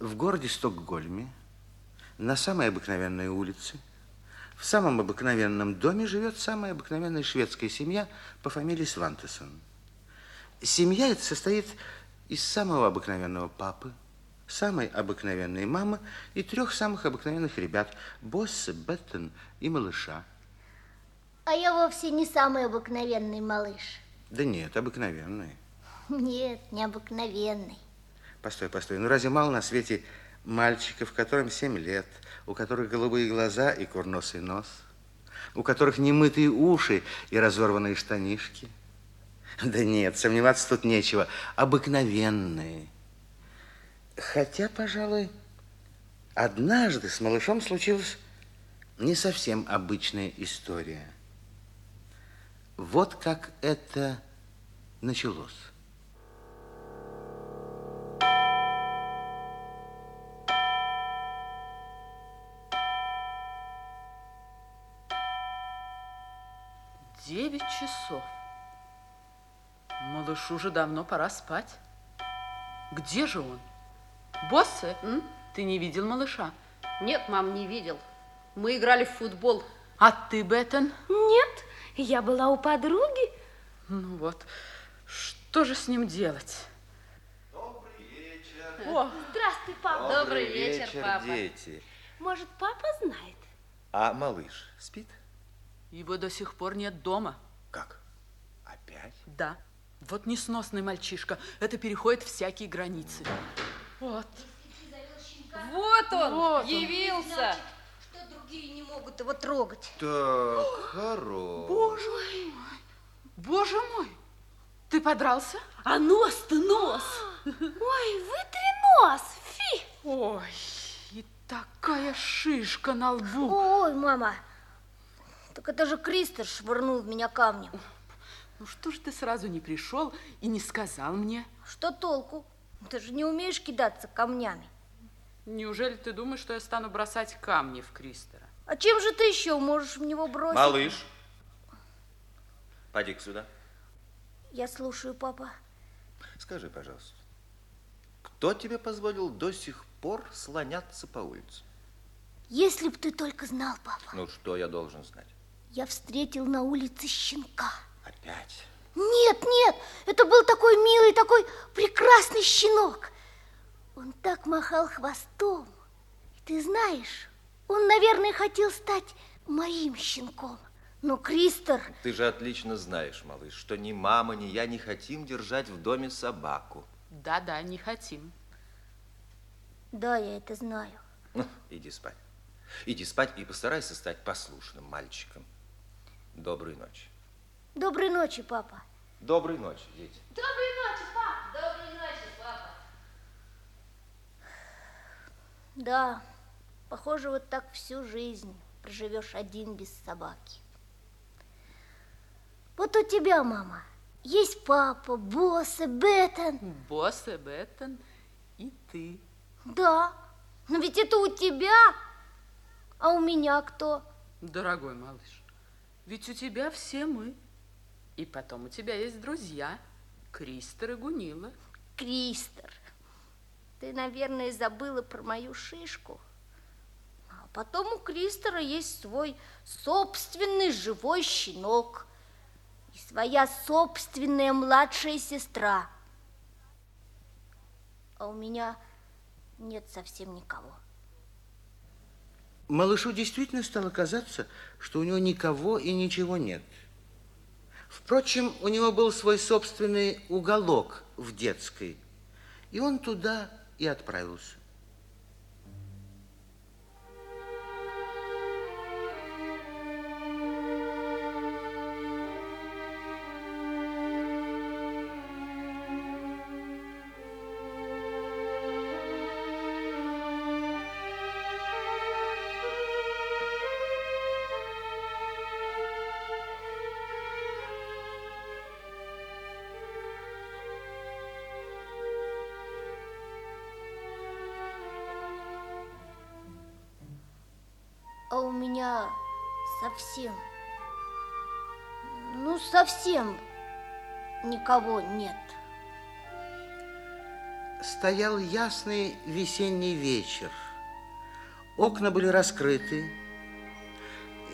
В городе Стокгольме, на самой обыкновенной улице, в самом обыкновенном доме живет самая обыкновенная шведская семья по фамилии Свантесон. Семья эта состоит из самого обыкновенного папы, самой обыкновенной мамы и трех самых обыкновенных ребят – Босса, Беттон и малыша. А я вовсе не самый обыкновенный малыш. Да нет, обыкновенный. Нет, необыкновенный. Постой, постой. Ну разве мало на свете мальчиков, которым семь лет, у которых голубые глаза и курносый нос, у которых немытые уши и разорванные штанишки? Да нет, сомневаться тут нечего. Обыкновенные. Хотя, пожалуй, однажды с малышом случилась не совсем обычная история. Вот как это началось. Девять часов. Малышу уже давно пора спать. Где же он? Боссе, М? ты не видел малыша? Нет, мам, не видел. Мы играли в футбол. А ты, Беттон? Нет, я была у подруги. Ну вот, что же с ним делать? Добрый вечер. О, Здравствуй, папа. Добрый вечер, папа. дети. Может, папа знает? А малыш спит? Его до сих пор нет дома. Как? Опять? Да, вот несносный мальчишка. Это переходит всякие границы. Вот. Вот он, Вот он. явился. Что другие не могут его трогать? Так, хорош. Боже мой, боже мой, ты подрался? А нос-то нос. Ой, вытри нос, фи. Ой, и такая шишка на лбу. Ой, мама, так это же Кристер швырнул в меня камнем. Ну что ж ты сразу не пришел и не сказал мне? Что толку? Ты же не умеешь кидаться камнями. Неужели ты думаешь, что я стану бросать камни в Кристера? А чем же ты еще можешь в него бросить? Малыш, поди сюда. Я слушаю, папа. Скажи, пожалуйста, кто тебе позволил до сих пор слоняться по улице? Если б ты только знал, папа, Ну, что я должен знать? Я встретил на улице щенка. Опять? Нет, нет, это был такой милый, такой прекрасный щенок. Он так махал хвостом. И ты знаешь, он, наверное, хотел стать моим щенком. Но Кристер... Ты же отлично знаешь, малыш, что ни мама, ни я не хотим держать в доме собаку. Да-да, не хотим. Да, я это знаю. Ну, иди спать. Иди спать и постарайся стать послушным мальчиком. Доброй ночи. Доброй ночи, папа. Доброй ночи, дети. Доброй ночи, папа. Доброй ночи, папа. Да, похоже, вот так всю жизнь проживешь один без собаки. Вот у тебя, мама, есть папа, босс и Беттон. Босс и Беттон и ты. Да, но ведь это у тебя, а у меня кто? Дорогой малыш, ведь у тебя все мы. И потом у тебя есть друзья. Кристер и Гунила. Кристер. Ты, наверное, забыла про мою шишку. А потом у Кристера есть свой собственный живой щенок и своя собственная младшая сестра. А у меня нет совсем никого. Малышу действительно стало казаться, что у него никого и ничего нет. Впрочем, у него был свой собственный уголок в детской, и он туда и отправился. У меня совсем, ну совсем никого нет. Стоял ясный весенний вечер. Окна были раскрыты.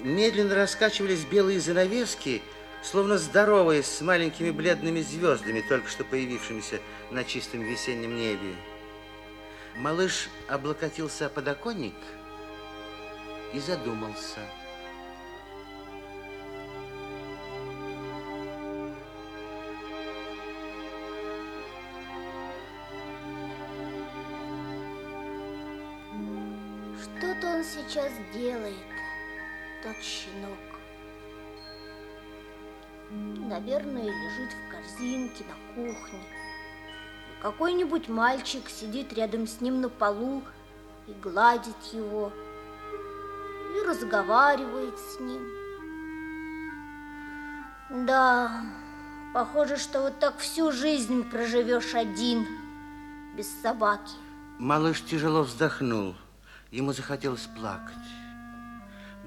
Медленно раскачивались белые занавески, словно здороваясь с маленькими бледными звездами, только что появившимися на чистом весеннем небе. Малыш облокотился о подоконник и задумался. Что-то он сейчас делает, тот щенок. Наверное, лежит в корзинке на кухне. Какой-нибудь мальчик сидит рядом с ним на полу и гладит его, разговаривает с ним. Да, похоже, что вот так всю жизнь проживешь один, без собаки. Малыш тяжело вздохнул. Ему захотелось плакать.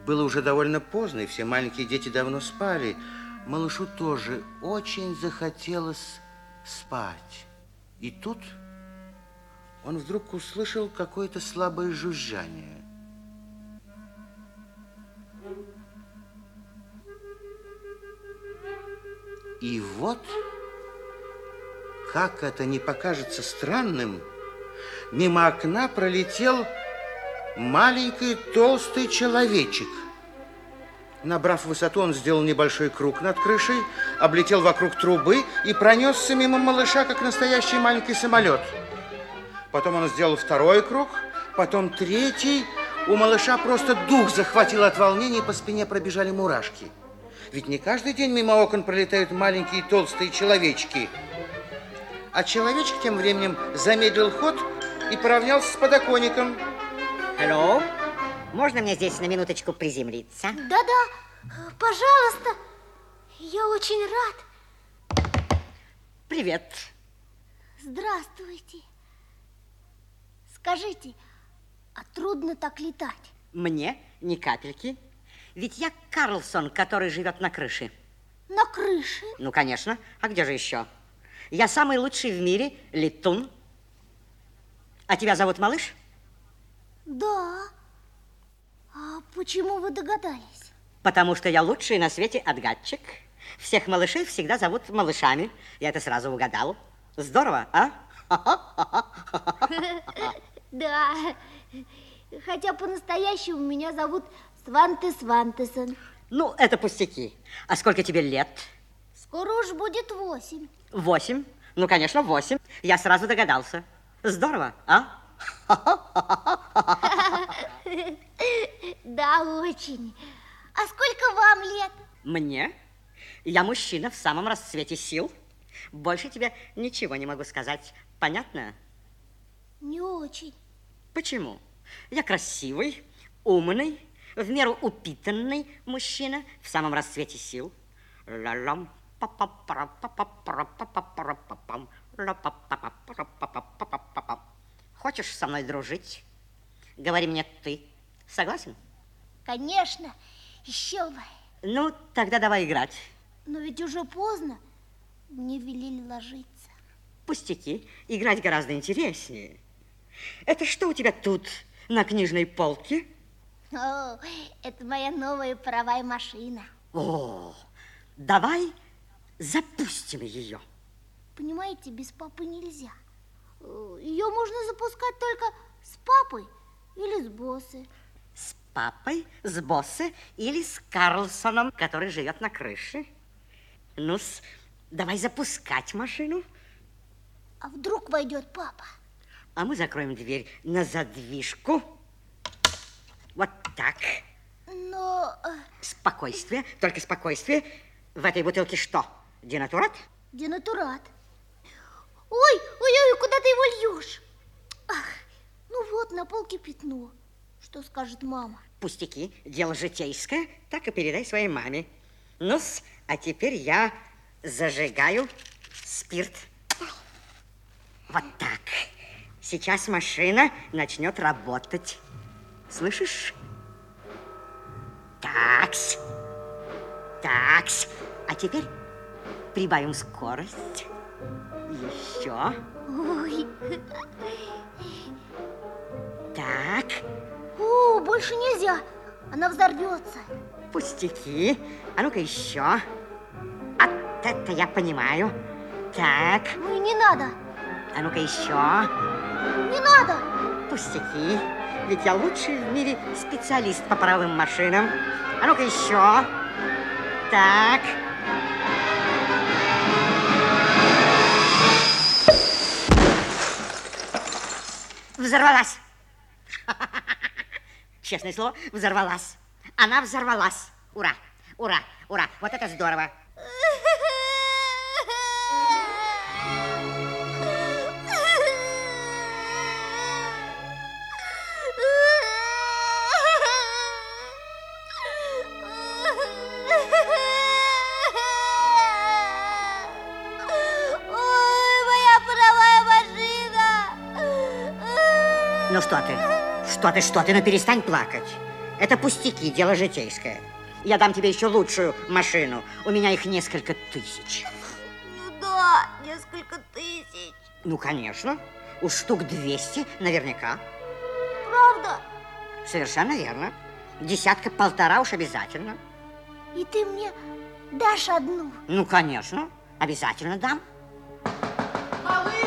Было уже довольно поздно, и все маленькие дети давно спали. Малышу тоже очень захотелось спать. И тут он вдруг услышал какое-то слабое жужжание. И вот, как это не покажется странным, мимо окна пролетел маленький толстый человечек. Набрав высоту, он сделал небольшой круг над крышей, облетел вокруг трубы и пронесся мимо малыша, как настоящий маленький самолет. Потом он сделал второй круг, потом третий. У малыша просто дух захватил от волнения, по спине пробежали мурашки. Ведь не каждый день мимо окон пролетают маленькие толстые человечки. А человечек тем временем замедлил ход и поравнялся с подоконником. Алло, можно мне здесь на минуточку приземлиться? Да-да, пожалуйста, я очень рад. Привет. Здравствуйте. Скажите, а трудно так летать? Мне ни капельки. Ведь я Карлсон, который живет на крыше. На крыше? Ну, конечно. А где же еще? Я самый лучший в мире летун. А тебя зовут Малыш? Да. А почему вы догадались? Потому что я лучший на свете отгадчик. Всех малышей всегда зовут малышами. Я это сразу угадал. Здорово, а? Да. Хотя по-настоящему меня зовут Сванте Свантесон. Ну, это пустяки. А сколько тебе лет? Скоро уж будет восемь. Восемь? Ну, конечно, восемь. Я сразу догадался. Здорово, а? Да, очень. А сколько вам лет? Мне? Я мужчина в самом расцвете сил. Больше тебе ничего не могу сказать. Понятно? Не очень. Почему? Я красивый, умный, в меру упитанный мужчина в самом расцвете сил. Ла-лам. Хочешь со мной дружить? Говори мне ты. Согласен? Конечно, еще бы. Ну, тогда давай играть. Но ведь уже поздно. Мне велели ложиться. Пустяки. Играть гораздо интереснее. Это что у тебя тут на книжной полке? О, это моя новая паровая машина. О, давай запустим ее. Понимаете, без папы нельзя. Ее можно запускать только с папой или с боссы. С папой, с босса или с Карлсоном, который живет на крыше. ну давай запускать машину. А вдруг войдет папа? А мы закроем дверь на задвижку. Вот так. Но... э, Спокойствие, только спокойствие. В этой бутылке что? Денатурат? Денатурат. Ой, ой-ой, куда ты его льешь? Ах, ну вот, на полке пятно. Что скажет мама? Пустяки, дело житейское, так и передай своей маме. ну а теперь я зажигаю спирт. Вот так. Сейчас машина начнет работать. Слышишь? Такс. Такс. А теперь прибавим скорость. Еще. Ой. Так, О, больше нельзя. Она взорвется. пустяки. А ну-ка еще. Вот это я понимаю. Так, и не надо. а ну-ка еще. Не надо. Пустяки. Ведь я лучший в мире специалист по паровым машинам. А ну-ка еще. Так. Взорвалась. Честное слово, взорвалась. Она взорвалась. Ура, ура, ура. Вот это здорово. Ну что ты? Что ты, что ты? Ну перестань плакать. Это пустяки, дело житейское. Я дам тебе еще лучшую машину. У меня их несколько тысяч. Ну да, несколько тысяч. Ну, конечно. Уж штук 200 наверняка. Правда? Совершенно верно. Десятка-полтора уж обязательно. И ты мне дашь одну? Ну, конечно. Обязательно дам. Малыш,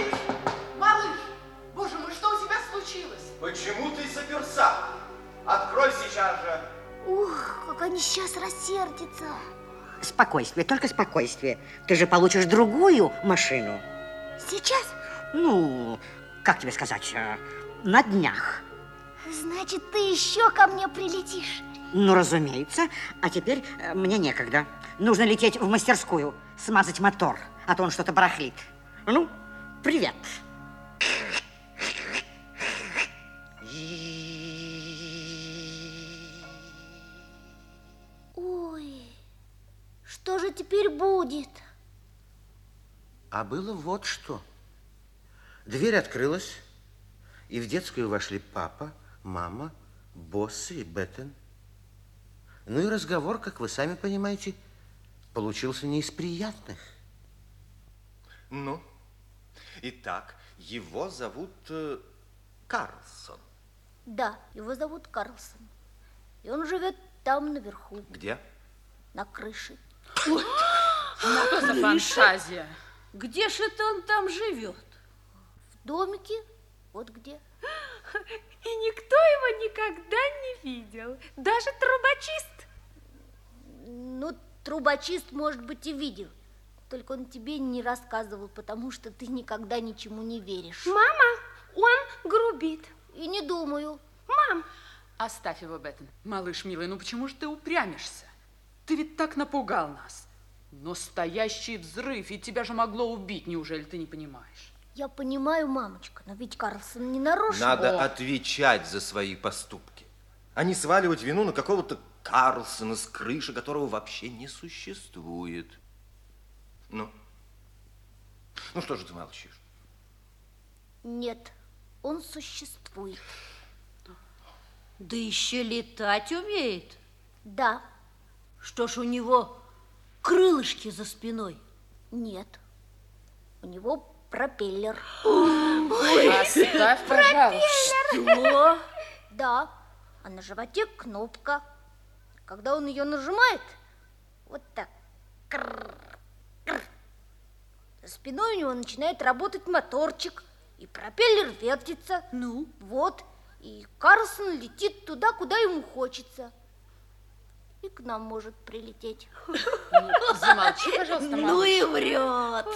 Почему ты заперся? Открой сейчас же. Ух, как они сейчас рассердятся. Спокойствие, только спокойствие. Ты же получишь другую машину. Сейчас? Ну, как тебе сказать, э, на днях. Значит, ты еще ко мне прилетишь. Ну, разумеется. А теперь э, мне некогда. Нужно лететь в мастерскую, смазать мотор, а то он что-то барахлит. Ну, привет. Ой, что же теперь будет? А было вот что. Дверь открылась, и в детскую вошли папа, мама, Боссы и Беттен. Ну и разговор, как вы сами понимаете, получился не из приятных. Ну, итак, его зовут э, Карлсон. Да, его зовут Карлсон. И он живет там наверху, Где? на крыше. Что за фантазия? Где же это он там живет? В домике, вот где. И никто его никогда не видел. Даже трубочист. Ну, трубочист, может быть, и видел. Только он тебе не рассказывал, потому что ты никогда ничему не веришь. Мама, он грубит. И не думаю. Мам, Оставь его, Беттон. Малыш, милый, ну почему же ты упрямишься? Ты ведь так напугал нас. Настоящий взрыв, и тебя же могло убить, неужели ты не понимаешь? Я понимаю, мамочка, но ведь Карлсон не нарочно. Надо О. отвечать за свои поступки, а не сваливать вину на какого-то Карлсона с крыши, которого вообще не существует. Ну, ну что же ты молчишь? Нет, он существует. Да еще летать умеет. Да, Что ж у него крылышки за спиной? нет. У него пропеллер. Оставь, пожалуйста. Что? Да, а на животе кнопка. Когда он ее нажимает, вот так. За спиной у него начинает работать моторчик, и пропеллер вертится. Ну? Вот, и Карлсон летит туда, куда ему хочется. И к нам может прилететь. Замолчи, пожалуйста, Ну и врет.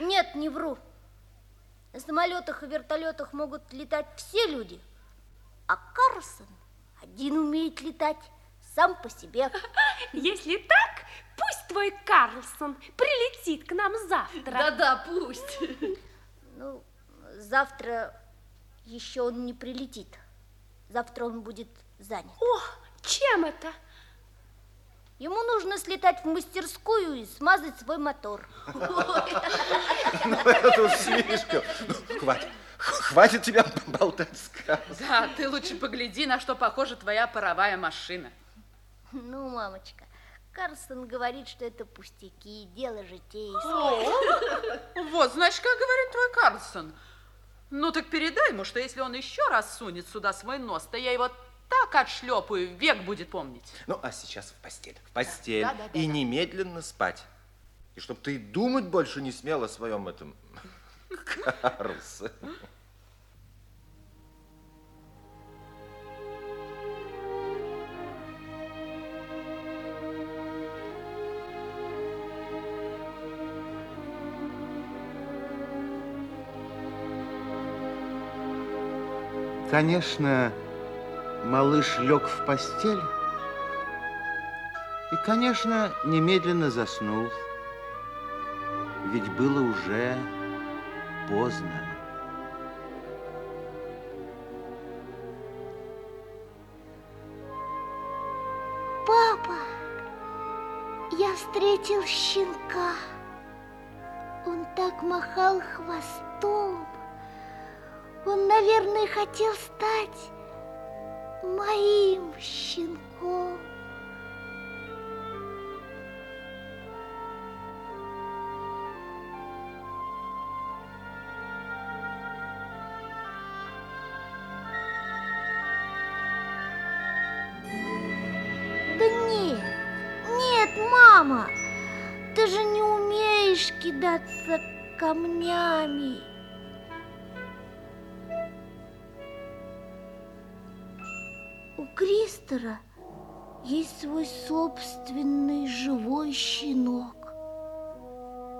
Нет, не вру. На самолетах и вертолетах могут летать все люди, а Карлсон один умеет летать сам по себе. если так, пусть твой Карлсон прилетит к нам завтра. Да-да, пусть. Ну, завтра еще он не прилетит. Завтра он будет занят. О, чем это? Ему нужно слетать в мастерскую и смазать свой мотор. Ну, это уж слишком. Ну, хватит, хватит тебя болтать сказки. Да, ты лучше погляди, на что похожа твоя паровая машина. Ну, мамочка, Карлсон говорит, что это пустяки, дело житейское. Вот, значит, как говорит твой Карлсон. Ну так передай ему, что если он еще раз сунет сюда свой нос, то я его так отшлепаю, век будет помнить. Ну, а сейчас в постель. В постель. Да, да, да, и да. немедленно спать. И чтоб ты думать больше не смел о своем этом Карлсе. Конечно, малыш лег в постель и, конечно, немедленно заснул. Ведь было уже поздно. Папа, я встретил щенка. Он так махал хвостом. Он, наверное, хотел стать моим щенком. Да нет, нет, мама, ты же не умеешь кидаться камнями. Кристера есть свой собственный живой щенок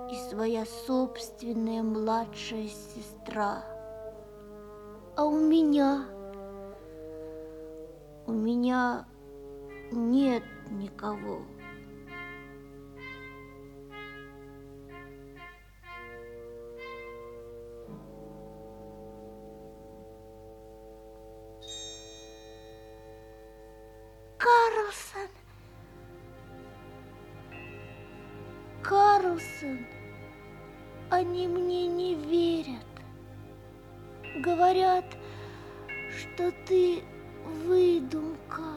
и своя собственная младшая сестра. А у меня, у меня нет никого. Карлсон. Они мне не верят. Говорят, что ты выдумка.